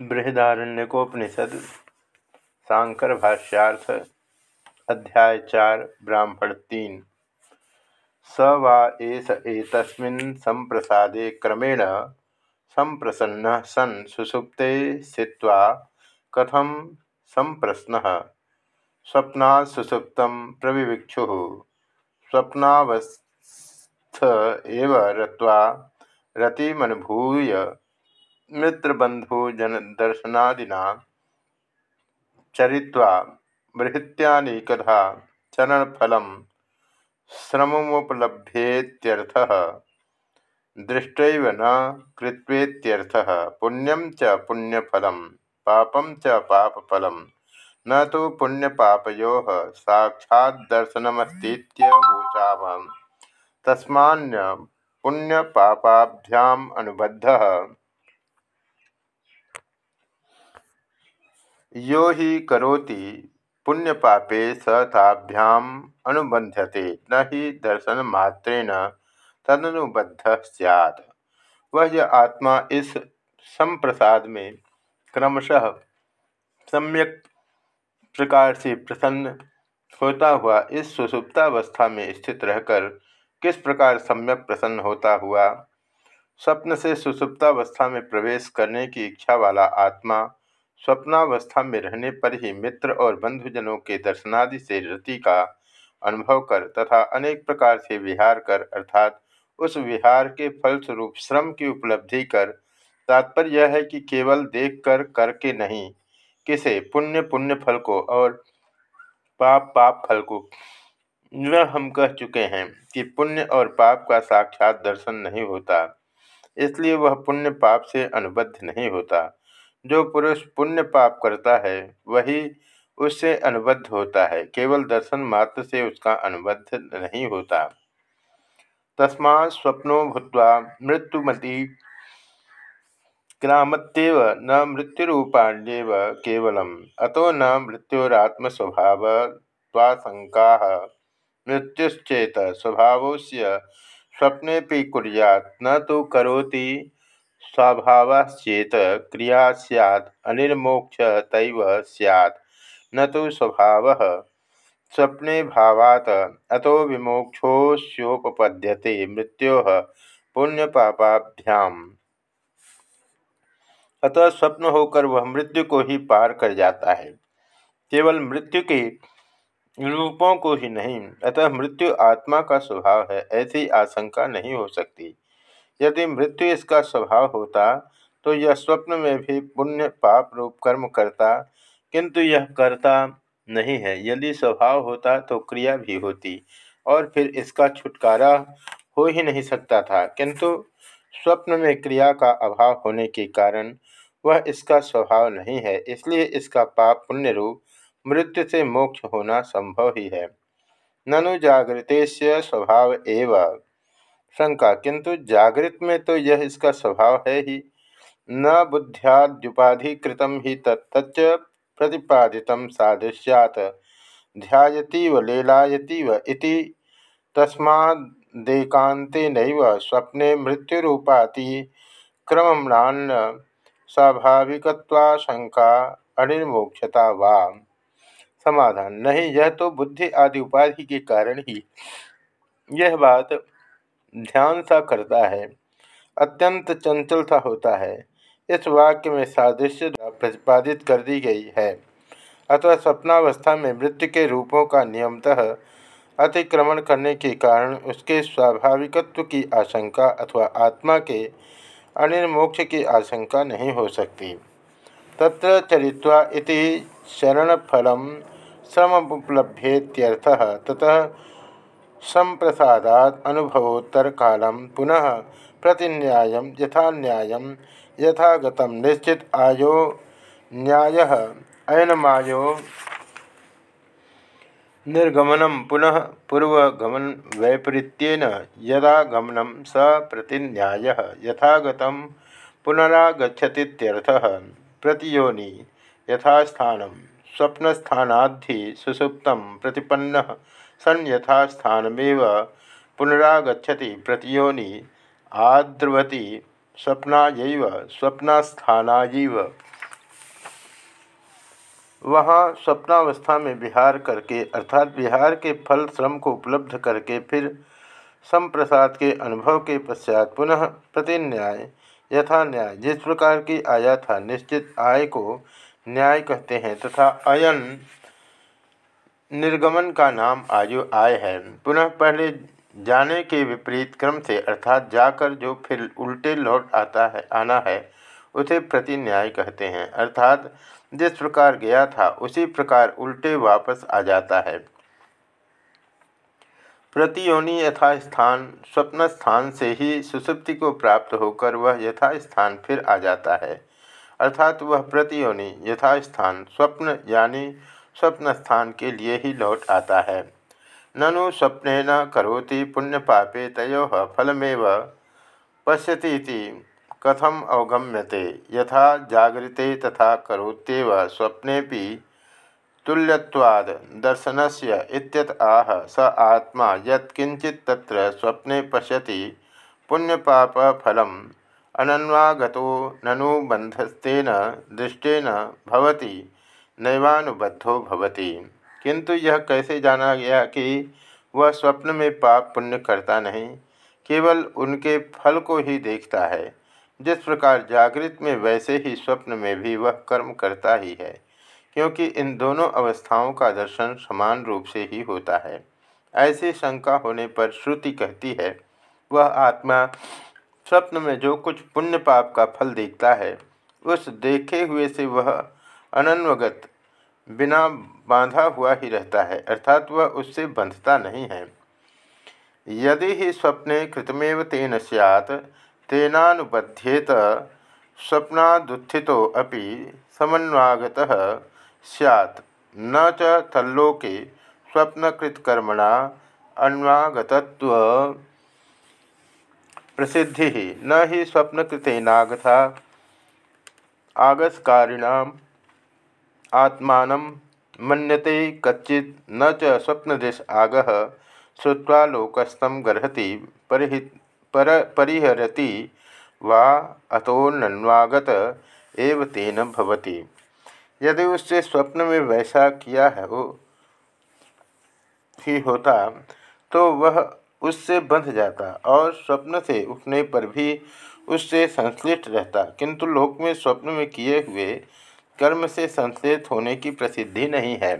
बृहदारण्यकोपनिषद शांकर भाष्यार्थ, अध्याय चार, ब्राह्मण तीन। स वा एष एतस्मिन् संप्रसादे क्रमेण संप्रसन्न सन् सुसुप्ते स्थित्वा कथम संप्रश्न स्वप्नात् सुसुप्त प्रविविक्षुः। स्वप्नावस्थ एव रत्वा रतिमनुभूय मित्रबंधु जन दर्शनादिना चरित्वा बृहत्यानीकधा चरणफल श्रममुपलभ्येत्यर्थः दृष्टैव न कृत्वेत्यर्थः। पुण्यम च पुण्यफलं पापम च पापफलं। न तो पुण्यपापयो साक्षादर्शनमस्तीवोचाम तस्मान्य पुण्यपापाभ्याम अनुबद्ध। यो हि करोति पुण्यपापे स ताभ्याम अनुबंध्यते। न ही दर्शन दर्शनमात्रेण तदनुबद्ध सैद वह यह आत्मा इस संप्रसाद में क्रमशः सम्यक प्रकार से प्रसन्न होता हुआ, इस सुसुप्तावस्था में स्थित रहकर किस प्रकार सम्यक प्रसन्न होता हुआ, स्वप्न से सुसुप्तावस्था में प्रवेश करने की इच्छा वाला आत्मा स्वप्नावस्था में रहने पर ही मित्र और बंधुजनों के दर्शनादि से रति का अनुभव कर तथा अनेक प्रकार से विहार कर, अर्थात उस विहार के फलस्वरूप श्रम की उपलब्धि कर, तात्पर्य यह है कि केवल देख कर करके नहीं, किसे पुण्य पुण्य फल को और पाप पाप फल को। यह हम कह चुके हैं कि पुण्य और पाप का साक्षात दर्शन नहीं होता, इसलिए वह पुण्य पाप से अनुबद्ध नहीं होता। जो पुरुष पुण्य पाप करता है, वही उससे अनुबद्ध होता है। केवल दर्शन मात्र से उसका अनुबद्ध नहीं होता। तस्मा स्वप्नो भूत्वा मृत्युमति क्रामत्यव न मृत्युरूपाण्यव केवलम। अतो न मृत्युरात्मस्वभावत्वाशंका मृत्युश्चेत स्वभाव से स्वप्ने कुरियात। न तो करोति स्वभावश्चेत, क्रिया सैद अनिर्मोक्ष तैव सैद न तो स्वभाव स्वप्ने भावात, अतो विमोक्षोस्योपपद्यते मृत्यो पुण्यपापाभ्याम। अतः स्वप्न होकर वह मृत्यु को ही पार कर जाता है। केवल मृत्यु के रूपों को ही नहीं, अतः मृत्यु आत्मा का स्वभाव है, ऐसी आशंका नहीं हो सकती। यदि मृत्यु इसका स्वभाव होता तो यह स्वप्न में भी पुण्य पाप रूप कर्म करता, किंतु यह करता नहीं है। यदि स्वभाव होता तो क्रिया भी होती, और फिर इसका छुटकारा हो ही नहीं सकता था। किंतु स्वप्न में क्रिया का अभाव होने के कारण वह इसका स्वभाव नहीं है, इसलिए इसका पाप पुण्य रूप मृत्यु से मोक्ष होना संभव ही है। ननु जागृत स्वभाव एवं। शंका। किंतु जागृत में तो यह इसका स्वभाव है ही। न बुद्ध्याद्युपाधिकृत ही तत्त प्रतिपादित सादृश्यात। ध्यातीव लेलायतीव इति तस्मादेकांते नैव स्वप्ने मृत्युरूपाति क्रमणान्न स्वाभाविकवाशंका अनिर्मोक्षता वा। समाधान। नहीं, यह तो बुद्धि आदि उपाधि के कारण ही। यह बात ध्यान सा करता है, अत्यंत चंचल सा होता है। इस वाक्य में सादृश्य प्रतिपादित कर दी गई है। अथवा स्वप्नावस्था में मृत्यु के रूपों का नियमतः अतिक्रमण करने के कारण उसके स्वाभाविकत्व की आशंका अथवा आत्मा के अनिर्मोक्ष की आशंका नहीं हो सकती। तत्र चरित्वा इति शरणफलम श्रमुपलभ्येत्यर्थः ततः संप्रसादात अनुभवोत्तर कालम पुनः प्रतिन्याय यथा न्याय यथागत निश्चित आयो न्याय अयनमायो निर्गमनम पुनः पूर्वगमन वैपरीत्यन यदा गमनम स प्रतिन्याय यथागत पुनरागछतीत्यर्थः प्रतियोनि यथास्थान स्वप्नस्थानाद्धि सुसुप्त प्रतिपन्न सन पुनरागछति प्रतियोनि, आद्रवती स्वप्नायैव, स्वप्नास्थानायैव। वहाँ स्वप्नावस्था में विहार करके, अर्थात विहार के फल श्रम को उपलब्ध करके, फिर संप्रसाद के अनुभव के पश्चात पुनः प्रतिन्याय यथा न्याय जिस प्रकार की आया था, निश्चित आय को न्याय कहते हैं, तथा अयन निर्गमन का नाम आयु आय है। पुनः पहले जाने के विपरीत क्रम से, अर्थात जाकर जो फिर उल्टे लौट आता है, आना है, उसे प्रतिन्याय कहते हैं। अर्थात जिस प्रकार गया था, उसी प्रकार उल्टे वापस आ जाता है। प्रतियोनि यथास्थान स्वप्न स्थान से ही सुसुप्ति को प्राप्त होकर वह यथास्थान फिर आ जाता है। अर्थात वह प्रतियोनि यथास्थान, स्वप्न यानी स्वप्न स्थान के लिए ही लौट आता है। ननु स्वप्न न करोति पुण्य पापे तय फलमेव। पश्यती कथम अवगम्यते, यथा जागृते तथा करोत्येव स्वप्ने तुल्यवाद दर्शन से आह, स आत्मा यत्किंचित तत्र स्वप्ने पश्यति पुण्यपापफलम अनन्वागतो ननुबंधस्तेन दृष्टेन भवति। नैवानुबद्धो भवति। किंतु यह कैसे जाना गया कि वह स्वप्न में पाप पुण्य करता नहीं, केवल उनके फल को ही देखता है। जिस प्रकार जागृत में वैसे ही स्वप्न में भी वह कर्म करता ही है, क्योंकि इन दोनों अवस्थाओं का दर्शन समान रूप से ही होता है। ऐसी शंका होने पर श्रुति कहती है, वह आत्मा स्वप्न में जो कुछ पुण्य पाप का फल देखता है, उस देखे हुए से वह अनन्वगत। बिना बांधा हुआ ही रहता है, अर्थात वह उससे बंधता नहीं है। यदि ही स्वप्ने कृतमेव तेन सैत तेनानुबध्येत स्वप्नादुत्थितो अपि समन्वागतः सैत् न च तल्लोके स्वप्नकृतकर्मणा अन्वागतत्व। प्रसिद्धि, न ही स्वप्नकृतेनागथा आगस्कारिणाम आत्मा मन्यते कच्चि न च स्वप्नदेश आगह श्रुवा लोकस्थ गर्हति पर, परिहरति वा अतोन्वागत एव तेन भवति। यदि उससे स्वप्न में वैसा किया है वो ही होता तो वह उससे बंध जाता और स्वप्न से उठने पर भी उससे संश्लिष्ट रहता। किंतु लोक में स्वप्न में किए हुए कर्म से संश्लिष्ट होने की प्रसिद्धि नहीं है।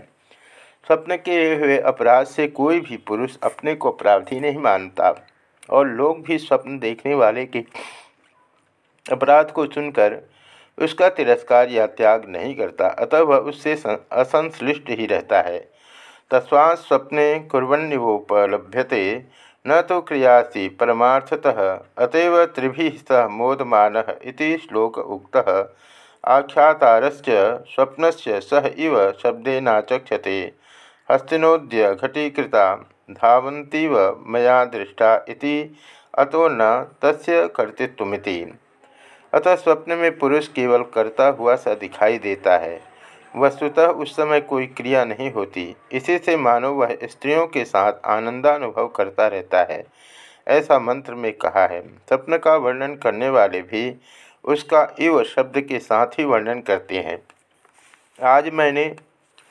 स्वप्न के हुए अपराध से कोई भी पुरुष अपने को अपराधी नहीं मानता। और लोग भी स्वप्न देखने वाले के अपराध को चुनकर उसका तिरस्कार या त्याग नहीं करता, अतः वह उससे असंश्लिष्ट ही रहता है। तस्वा स्वप्ने कुरन्निवोपलभ्यते न तो क्रियासी परमार्थतः, अतएव त्रिभि सह मोदमान श्लोक उक्त आख्यातारश्च स्वप्न सह इव शब्देनाचक्षते हस्तिनोद्य घटीकृता धावंतीव मया दृष्टा इति अतो न तस्य कर्तृत्वमिति। अतः स्वप्न में पुरुष केवल करता हुआ सा दिखाई देता है। वस्तुतः उस समय कोई क्रिया नहीं होती। इसी से मानो वह स्त्रियों के साथ आनंदानुभव करता रहता है, ऐसा मंत्र में कहा है। स्वप्न का वर्णन करने वाले भी उसका इव शब्द के साथ ही वर्णन करते हैं। आज मैंने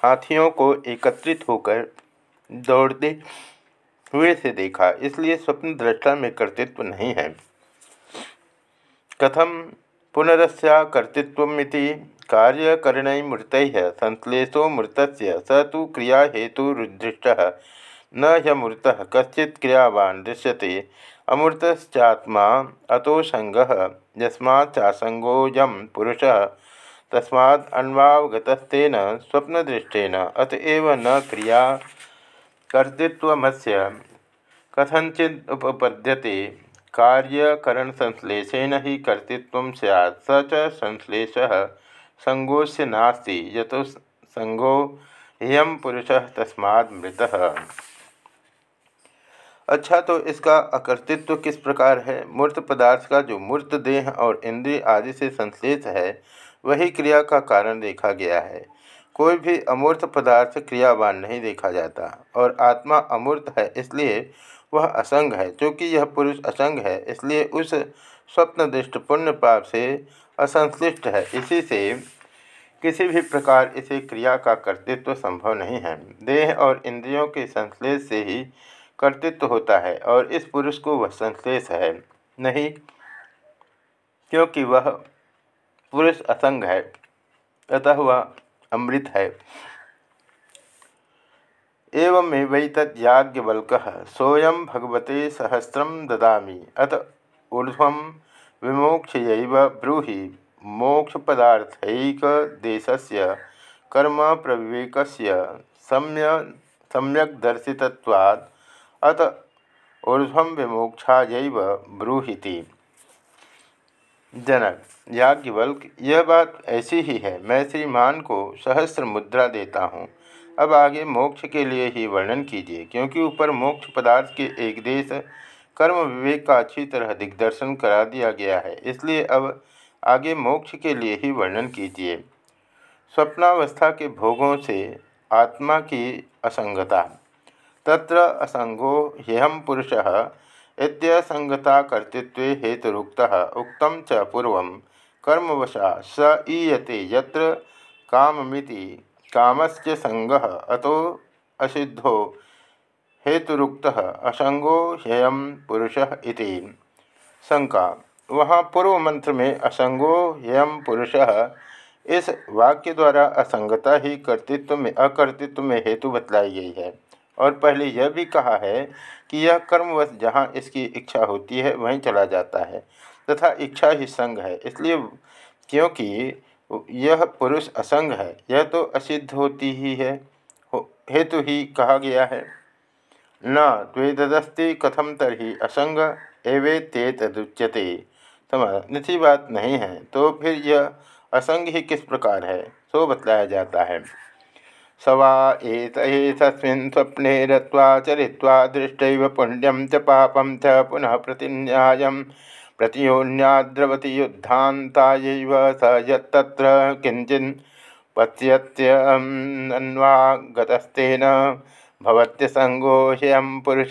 हाथियों को एकत्रित होकर दौड़ते हुए से देखा, इसलिए स्वप्न दृष्टा में कर्तृत्व नहीं है। कथम पुनरस्या कर्तृत्वमिति कार्यकरणमूर्त संश्लेषो मृत स तो क्रिया हेतु न ह्यमूर्त कच्चि क्रियावान दृश्यते। अमूर्तश्चात्मा अतो संग यस्माचासंगोऽयं पुरुष तस्मान्वावगतस्तेन स्वप्नदृष्टेन अतएव न क्रिया कर्तृत्वमस्य कथंचिदुपपद्यते कार्यकरण संश्लेषेण ही कर्तृत्व सैत् स च संश्लेष संगोस्य नास्ति, यतो संगो यम पुरुष तस्मात् मृत। अच्छा तो इसका अकर्तृत्व किस प्रकार है? मूर्त पदार्थ का जो मूर्त देह और इंद्रिय आदि से संश्लेष है, वही क्रिया का कारण देखा गया है। कोई भी अमूर्त पदार्थ क्रियावान नहीं देखा जाता, और आत्मा अमूर्त है इसलिए वह असंग है। क्योंकि यह पुरुष असंग है, इसलिए उस स्वप्न दृष्ट पुण्य पाप से असंश्लिष्ट है। इसी से किसी भी प्रकार इसे क्रिया का कर्तृत्व संभव नहीं है। देह और इंद्रियों के संश्लेष से ही कर्तृत्व होता है और इस पुरुष को वह संश्लेष है। नहीं, क्योंकि वह पुरुष असंग है अतः वह अमृत है। एवं एवमेवैतज्ञवल्क सोयम भगवते सहस्रम ददा अत ऊर्ध्व विमोक्ष ब्रूहि मोक्षपदार्थकदेशस्य कर्म प्रविवेक सम्य सम्यक दर्शितवाद अत ऊर्ध्व विमोक्षा ब्रूहिति। जनक, याज्ञवल्क, यह बात ऐसी ही है, मैं श्रीमान को सहस्र मुद्रा देता हूँ। अब आगे मोक्ष के लिए ही वर्णन कीजिए, क्योंकि ऊपर मोक्ष पदार्थ के एक देश कर्म विवेक का अच्छी तरह दिग्दर्शन करा दिया गया है, इसलिए अब आगे मोक्ष के लिए ही वर्णन कीजिए। स्वप्नावस्था के भोगों से आत्मा की असंगता। तत्र असंगो ह्यहम पुरुष इत्यसंगता कर्तृत्व हेतुरुक्त, उक्त च पूर्व कर्मवशा स ईयते यत्र काममिति कामस्य संग अतो असिद्धो हेतुरुक्त असंगो ह्ययम पुरुष इति। शंका वहाँ पूर्व मंत्र में असंगो ह्ययम पुरुष इस वाक्य द्वारा असंगता ही कर्तृत्व में, अकर्तृत्व में हेतु बतलाई गई है। और पहले यह भी कहा है कि यह कर्मवश जहाँ इसकी इच्छा होती है, वहीं चला जाता है तथा इच्छा ही संग है। इसलिए क्योंकि यह पुरुष असंग है, यह तो असिद्ध होती ही है हेतु ही कहा गया है। न त्वेदस्ति कथम तरही असंग एवे ते तदुच्यते निथी बात नहीं है तो फिर यह असंग ही किस प्रकार है? सो बतलाया जाता है। सवा एतस्मिन् स्वप्ने रत्वा चरित्वा दृष्टैव पुण्यम च पापम च पुनः प्रतिन्यायं। प्रतियोन्याद्रवति युद्धान्तायैव स यत्तत्र किञ्चिन् पश्यत्यन्वागतस्तेन भवत्यसङ्गो ह्ययं पुरुष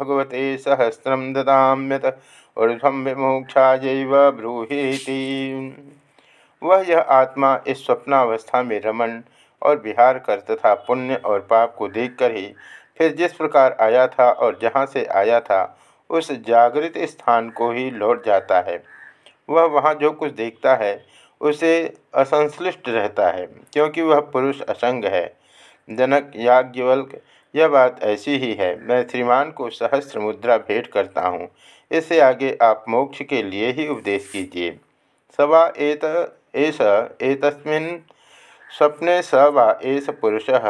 भगवते सहस्रं ददाम्यत। ऊर्ध्वं विमोक्षायैव ब्रूहीति। वह यह आत्मा इस स्वप्नावस्था में रमन और विहार कर तथा पुण्य और पाप को देखकर ही फिर जिस प्रकार आया था और जहाँ से आया था, उस जागृत स्थान को ही लौट जाता है। वह वहाँ जो कुछ देखता है, उसे असंश्लिष्ट रहता है, क्योंकि वह पुरुष असंग है। जनक याज्ञवल्क, यह बात ऐसी ही है, मैं श्रीमान को सहस्त्र मुद्रा भेंट करता हूँ, इससे आगे आप मोक्ष के लिए ही उपदेश कीजिए। सवा एत एष एतस्मिन् स्वप्ने स वा एष पुरुषः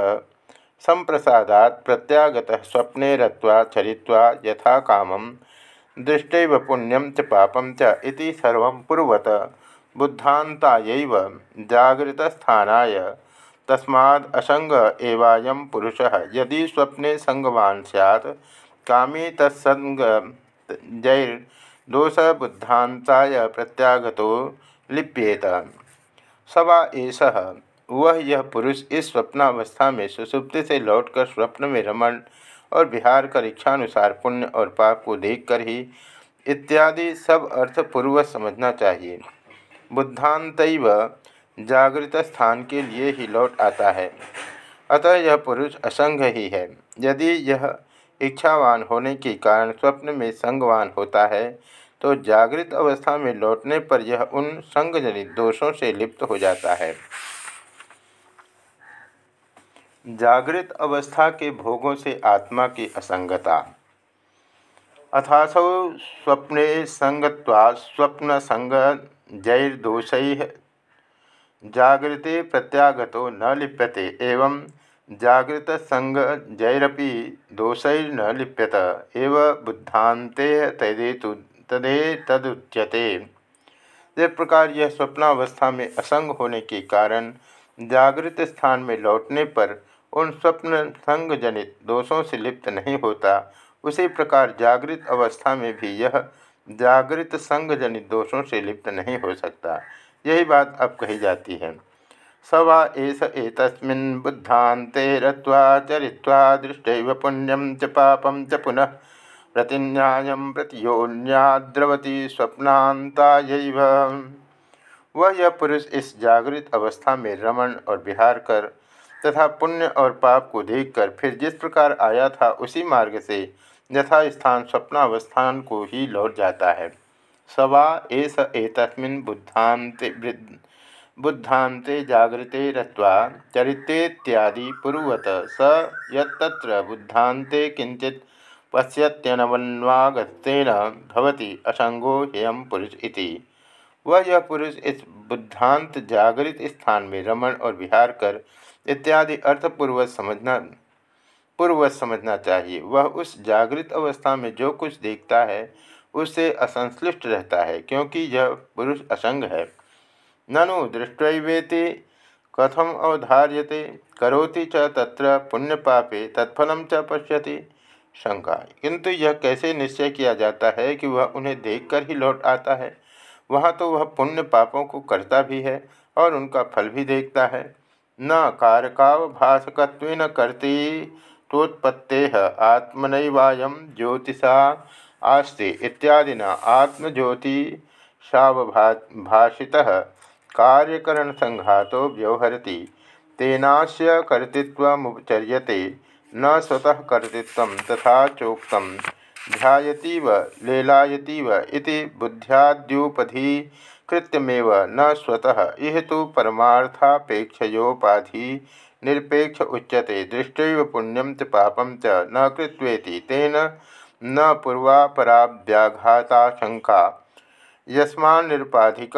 संप्रसादात् प्रत्यागतः स्वप्ने रत्वा चरित्वा यथा कामं दृष्टैव पुण्यं च पापं च इति सर्वं पुरवत बुद्धान्तायैव जागृतस्थानाय तस्माद् असंग एवायं पुरुषः। यदि स्वप्ने संगवान् स्यात्, कामी तत्संग जैर्दोष बुद्धान्ताय प्रत्यागतो लिप्येत। सवा ऐसा वह यह पुरुष इस स्वप्नावस्था में सुसुप्ति से लौटकर स्वप्न में रमण और विहार कर इच्छानुसार पुण्य और पाप को देखकर ही इत्यादि सब अर्थ पूर्वक समझना चाहिए। बुद्धांत जागृत स्थान के लिए ही लौट आता है। अतः यह पुरुष असंग ही है। यदि यह इच्छावान होने के कारण स्वप्न में संगवान होता है तो जागृत अवस्था में लौटने पर यह उन संगजनित दोषों से लिप्त हो जाता है। जागृत अवस्था के भोगों से आत्मा की असंगता। अथासौ स्वप्ने संगत्वा स्वप्न संग जैर्दोष जागृते प्रत्यागतो न लिप्यते एवं जागृत संग जैरपि दोषैर्न लिप्यत एव बुद्धांते तदेतु तदे तदुच्यते। इस प्रकार यह स्वप्नावस्था में असंग होने के कारण जागृत स्थान में लौटने पर उन स्वप्न संग जनित दोषों से लिप्त नहीं होता। उसी प्रकार जागृत अवस्था में भी यह जागृत संग जनित दोषों से लिप्त नहीं हो सकता। यही बात अब कही जाती है। सवा एस एतस्मिन् बुद्धान्ते रत्वा चरित्वा दृष्टैव पुण्यम च पापम च पुनः प्रतिन्याय प्रतियोन्याद्रवती स्वप्नाता वह यह पुरुष इस जागृत अवस्था में रमण और विहार कर तथा पुण्य और पाप को देखकर फिर जिस प्रकार आया था, उसी मार्ग से यथा स्थान स्वप्नावस्थान को ही लौट जाता है। सवा एस एतस्मिन् बुद्धान्ते बुद्धान्ते जागृते रत्वा चरितेत्यादि पूर्वत स यत्र बुद्धान्ते किंचित पश्यत्यनवन्वागतेन भवति असंगो हेयम पुरुष इति। वह यह पुरुष इस बुद्धांत जागृत स्थान में रमण और विहार कर इत्यादि अर्थपूर्वक समझना, पूर्ववत समझना चाहिए। वह उस जागृत अवस्था में जो कुछ देखता है उससे असंश्लिष्ट रहता है, क्योंकि यह पुरुष असंग है। ननु दृष्टवेति कथम अवधार्यते, करोति च तत्र पुण्यपापे तत्फल च पश्यति। शंका। किंतु यह कैसे निश्चय किया जाता है कि वह उन्हें देखकर ही लौट आता है? वहाँ तो वह पुण्य पापों को करता भी है और उनका फल भी देखता है। न कारकावभाषक करती तोत्पत्ते आत्मनवायम ज्योतिषा आस्ते इत्यादिना आत्मज्योतिषावभाषितः कार्यकरण संघातो व्यवहरती। तेनास्य कर्तृत्वमुपचर्यते न स्वतः कर्तृत्व तथा चोक्त ध्यातीव लेलायतीव इति बुद्ध्याद्युपधीकृत्यमेव न स्वतः इह तो परमार्थापेक्षयोपाधि निरपेक्ष उच्यते दृष्टि पुण्यम च पापम च न कृत्वेति, तेन न पूर्वापराभ्याघाताशंका यस्मान्निरुपाधिक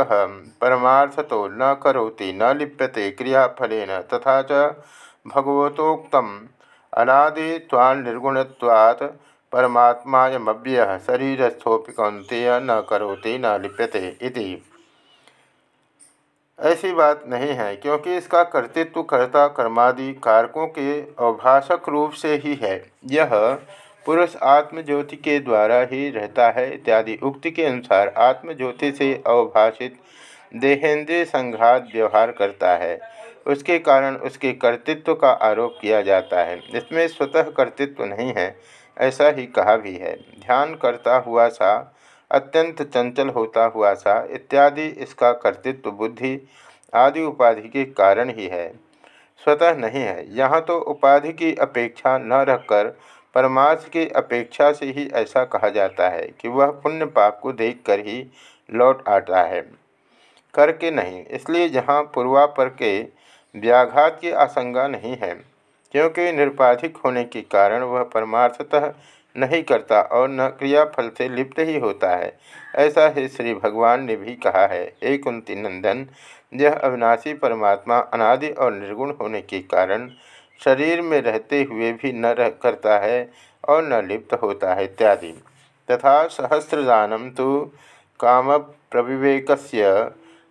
परमार्थतो न करोति, न लिप्यते क्रियाफलेन तथा च भगवतोक्तम्। अनादि त्वान्निर्गुणत्वात् परमात्मायमव्यय शरीरस्थोपि कौंतेय न करोति, न लिप्यते इति। ऐसी बात नहीं है, क्योंकि इसका कर्तृत्व कर्ता कर्मादि कारकों के अवभाषक रूप से ही है। यह पुरुष आत्मज्योति के द्वारा ही रहता है इत्यादि उक्ति के अनुसार आत्मज्योति से अवभाषित देहेंद्रिय संघात व्यवहार करता है। उसके कारण उसके कर्तृत्व का आरोप किया जाता है। इसमें स्वतः कर्तृत्व नहीं है, ऐसा ही कहा भी है। ध्यान करता हुआ सा, अत्यंत चंचल होता हुआ सा, इत्यादि इसका कर्तृत्व बुद्धि आदि उपाधि के कारण ही है। स्वतः नहीं है। यहाँ तो उपाधि की अपेक्षा न रखकर परमार्थ की अपेक्षा से ही ऐसा कहा जाता है कि वह पुण्य पाप को देखकर ही लौट आता है। करके नहीं। इसलिए जहाँ पूर्वापर के व्याघात की आशंका नहीं है, क्योंकि निरुपाधिक होने के कारण वह परमार्थतः नहीं करता और न क्रियाफल से लिप्त ही होता है। ऐसा ही श्री भगवान ने भी कहा है, एक कुंती नंदन, यह अविनाशी परमात्मा अनादि और निर्गुण होने के कारण शरीर में रहते हुए भी न रह करता है और न लिप्त होता है इत्यादि। तथा सहस्रदानम तो काम प्रविवेक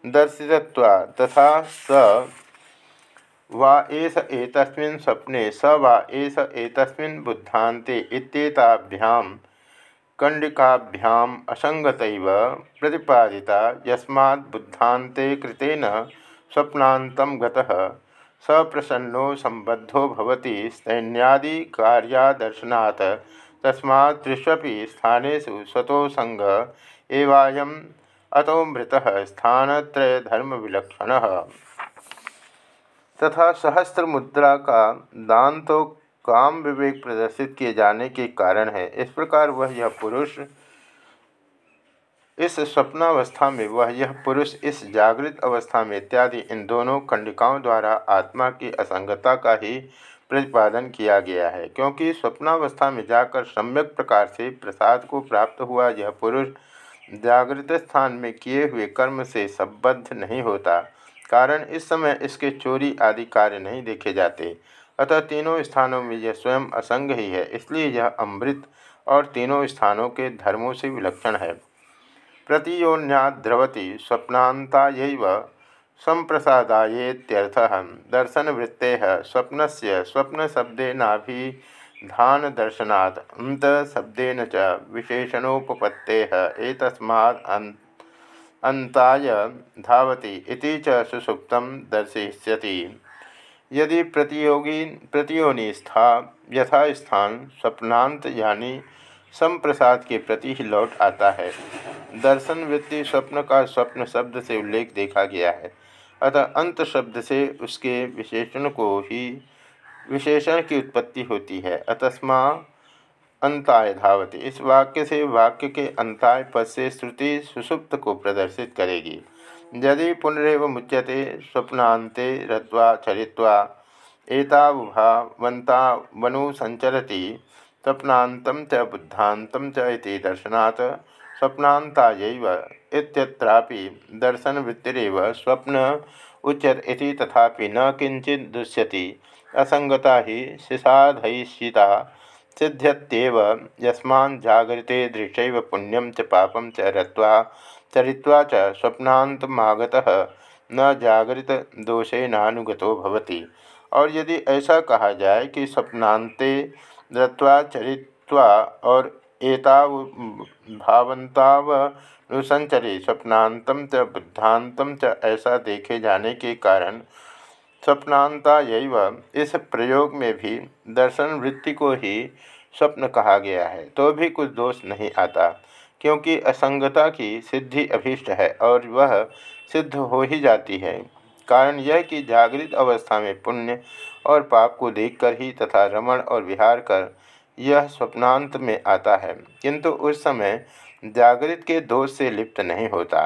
दर्शित्वा तथा स वा एष एतस्मिन् स्वप्ने, स वा एष एतस्मिन् बुद्धान्ते इत्येताभ्यां कंडिकाभ्याम असंगतैव प्रतिपादिता यस्मात् बुद्धान्ते कृतेन स्वप्नान्तं गतः सप्रसन्नो संबद्धो भवति सैन्यादि कार्यादर्शनात् तस्मात् त्रिष्वपि स्थानेषु स्वतो संग एवायम् अतो मृतः स्थानत्रयधर्मविलक्षणः। तथा सहस्त्र मुद्रा का दान तो काम विवेक प्रदर्शित किए जाने के कारण है। इस प्रकार वह यह पुरुष इस स्वप्नावस्था में, वह यह पुरुष इस जागृत अवस्था में इत्यादि इन दोनों खंडिकाओं द्वारा आत्मा की असंगता का ही प्रतिपादन किया गया है। क्योंकि स्वप्नावस्था में जाकर सम्यक प्रकार से प्रसाद को प्राप्त हुआ, यह पुरुष जागृत स्थान में किए हुए कर्म से संबद्ध नहीं होता। कारण इस समय इसके चोरी आदि कार्य नहीं देखे जाते। अतः तीनों स्थानों में यह स्वयं असंग ही है, इसलिए यह अमृत और तीनों स्थानों के धर्मों से विलक्षण है। प्रतियोन्याद्रवती स्वप्नाता संप्रसादाएत्यर्थ दर्शन वृत्ते स्वप्न से स्वप्न शब्देनाभिधान दर्शनात् अंत शब्देन च विशेषणोपत्ते तस्मात् अंताय धावती सुसुप्त दर्शयति यदि प्रतियोगी प्रतियोनि स्था यथा स्थान स्वप्नांत यानी संप्रसाद के प्रति ही लौट आता है। दर्शन वृत्ति स्वप्न का स्वप्न शब्द से उल्लेख देखा गया है। अतः अंत शब्द से उसके विशेषण को ही विशेषण की उत्पत्ति होती है। अतस्मा अंताय धावती। इस वाक्य से वाक्य के अंताय पद से श्रुति सुसुप्त को प्रदर्शित करेगी। यदि पुनरव मुच्यते स्वप्नाते रत्वा चरित्वा एतावुभावंता वनु संचरती स्वप्नात च बुद्धात च दर्शनात् स्वप्नातायैव इत्यत्रापि स्वप्न उच्यत इति तथापि न किंचित दुष्यति असंगता ही शिषाधयिषिता सिद्ध्यत्येव यस्मान् जागृते दृश्य पुण्यम च पापम च रत्वा चरित्वा च स्वप्नातमागतः न जागृत दोषेनानुगतो भवति। और यदि ऐसा कहा जाए कि स्वप्नांते रत्वा चरित्वा और एताव भावंतावनुसंचरे स्वप्नातम च बुद्धांतम च ऐसा देखे जाने के कारण स्वप्नांता इस प्रयोग में भी दर्शन वृत्ति को ही स्वप्न कहा गया है तो भी कुछ दोष नहीं आता, क्योंकि असंगता की सिद्धि अभीष्ट है और वह सिद्ध हो ही जाती है। कारण यह कि जागृत अवस्था में पुण्य और पाप को देखकर ही तथा रमण और विहार कर यह स्वप्नांत में आता है, किंतु उस समय जागृत के दोष से लिप्त नहीं होता।